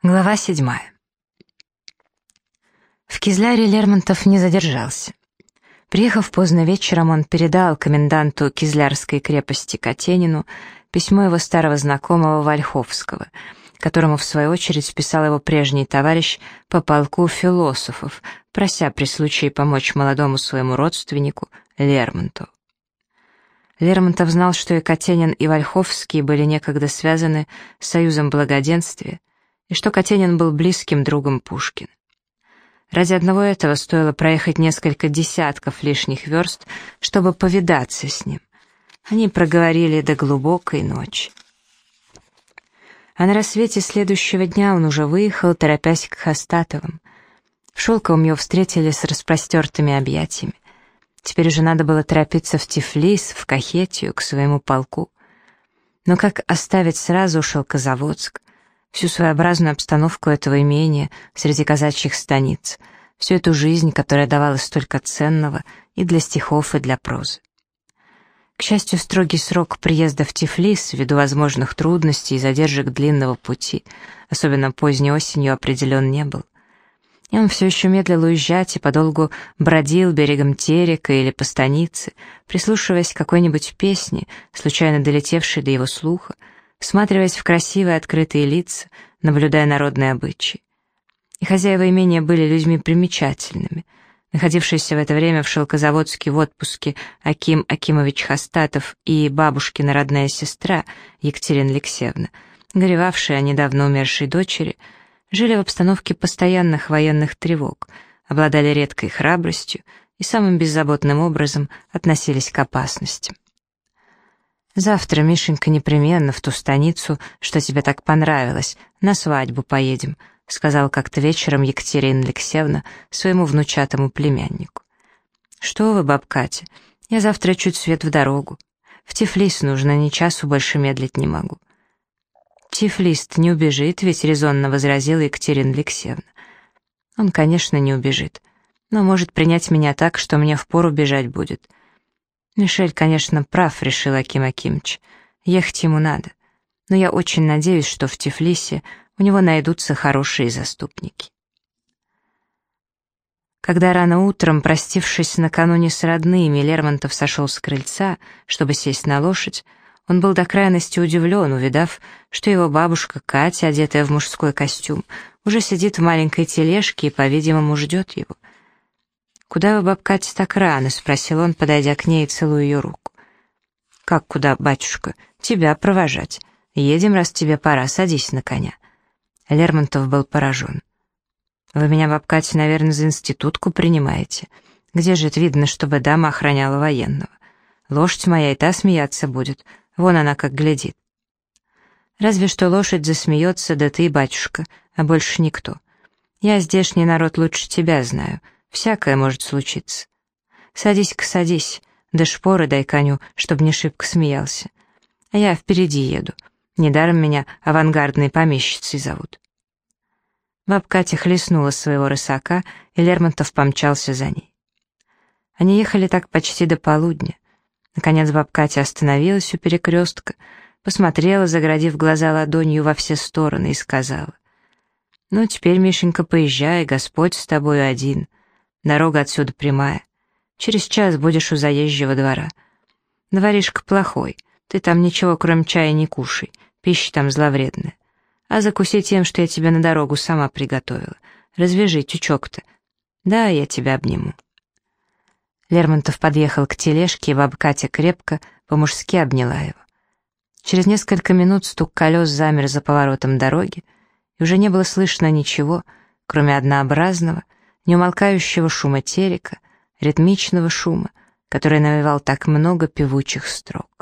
Глава седьмая. В Кизляре Лермонтов не задержался. Приехав поздно вечером, он передал коменданту Кизлярской крепости Катенину письмо его старого знакомого Вольховского, которому в свою очередь писал его прежний товарищ по полку философов, прося при случае помочь молодому своему родственнику Лермонтову. Лермонтов знал, что и Катенин, и Вольховский были некогда связаны союзом благоденствия, и что Катенин был близким другом Пушкина. Ради одного этого стоило проехать несколько десятков лишних верст, чтобы повидаться с ним. Они проговорили до глубокой ночи. А на рассвете следующего дня он уже выехал, торопясь к Хастатовым. В Шелковом его встретили с распростертыми объятиями. Теперь уже надо было торопиться в Тифлис, в Кахетию, к своему полку. Но как оставить сразу Шелкозаводск? Всю своеобразную обстановку этого имения среди казачьих станиц, всю эту жизнь, которая давала столько ценного и для стихов, и для прозы. К счастью, строгий срок приезда в Тифлис, ввиду возможных трудностей и задержек длинного пути, особенно поздней осенью, определен не был. И он все еще медлил уезжать и подолгу бродил берегом Терека или по станице, прислушиваясь к какой-нибудь песне, случайно долетевшей до его слуха, всматриваясь в красивые открытые лица, наблюдая народные обычаи. И хозяева имения были людьми примечательными. Находившийся в это время в Шелкозаводске в отпуске Аким Акимович Хастатов и бабушкина родная сестра Екатерина Алексеевна, горевавшая о недавно умершей дочери, жили в обстановке постоянных военных тревог, обладали редкой храбростью и самым беззаботным образом относились к опасностям. Завтра, Мишенька, непременно в ту станицу, что тебе так понравилось, на свадьбу поедем», — сказал как-то вечером Екатерина Алексеевна своему внучатому племяннику. «Что вы, баб Катя, я завтра чуть свет в дорогу. В Тифлис нужно, ни часу больше медлить не могу». «Тифлист не убежит, ведь резонно возразила Екатерина Алексеевна. Он, конечно, не убежит, но может принять меня так, что мне впору бежать будет». Мишель, конечно, прав, решил Аким Акимович. Ехать ему надо. Но я очень надеюсь, что в Тифлисе у него найдутся хорошие заступники. Когда рано утром, простившись накануне с родными, Лермонтов сошел с крыльца, чтобы сесть на лошадь, он был до крайности удивлен, увидав, что его бабушка Катя, одетая в мужской костюм, уже сидит в маленькой тележке и, по-видимому, ждет его — «Куда вы, баб Катя, так рано?» — спросил он, подойдя к ней и целуя ее руку. «Как куда, батюшка? Тебя провожать. Едем, раз тебе пора, садись на коня». Лермонтов был поражен. «Вы меня, баб Катя, наверное, за институтку принимаете. Где же это видно, чтобы дама охраняла военного? Лошадь моя и та смеяться будет. Вон она как глядит». «Разве что лошадь засмеется, да ты, батюшка, а больше никто. Я здешний народ лучше тебя знаю». Всякое может случиться. Садись-ка, садись, да шпоры дай коню, чтоб не шибко смеялся. А я впереди еду. Недаром меня авангардной помещицей зовут. Бабка Катя хлестнула своего рысака, и Лермонтов помчался за ней. Они ехали так почти до полудня. Наконец бабка остановилась у перекрестка, посмотрела, заградив глаза ладонью во все стороны, и сказала, «Ну, теперь, Мишенька, поезжай, Господь с тобою один. Дорога отсюда прямая. Через час будешь у заезжего двора. Дворишка плохой, ты там ничего кроме чая не кушай, пища там зловредная. А закуси тем, что я тебе на дорогу сама приготовила. Развяжи тючок-то. Да, я тебя обниму. Лермонтов подъехал к тележке, и баба Катя крепко, по-мужски обняла его. Через несколько минут стук колес замер за поворотом дороги, и уже не было слышно ничего, кроме однообразного, неумолкающего шума терека, ритмичного шума, который навевал так много певучих строк.